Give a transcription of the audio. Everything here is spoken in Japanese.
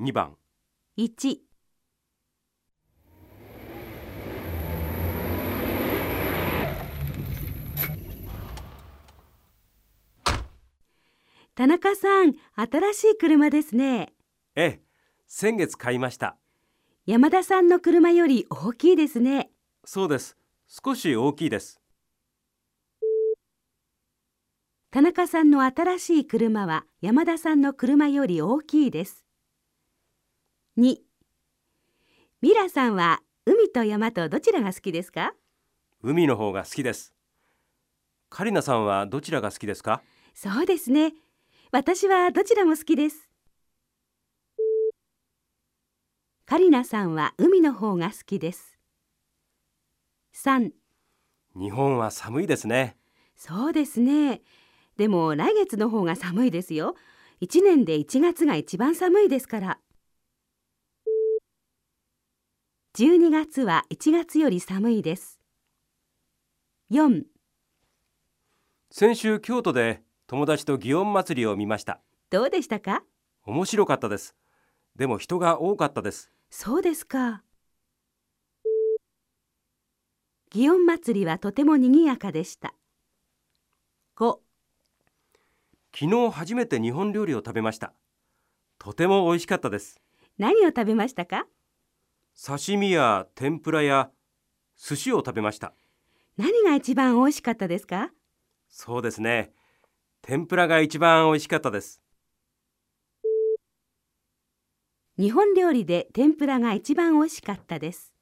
2番1田中さん、新しい車ですね。ええ先月買いました山田さんの車より大きいですね。そうです少し大きいです田中さんの新しい車は山田さんの車より大きいです。2ミラさんは海と山とどちらが好きですか？海の方が好きですカリナさんはどちらが好きですか？そうですね。私はどちらも好きです。カリナさんは海の方が好きです。3日本は寒いですねそうですね。でも来月の方が寒いですよ。1年で1月が一番寒いですから。12月は1月より寒いです。4先週京都で友達と祇園祭りを見ました。どうでしたか？面白かったです。でも人が多かったです。そうですか。祇園祭りはとても賑やかでした。5昨日初めて日本料理を食べました。とても美味しかったです。何を食べましたか？刺身や天ぷらや寿司を食べました。何が一番美味しかったですか？そうですね。天ぷらが一番美味しかったです。日本料理で天ぷらが一番美味しかったです。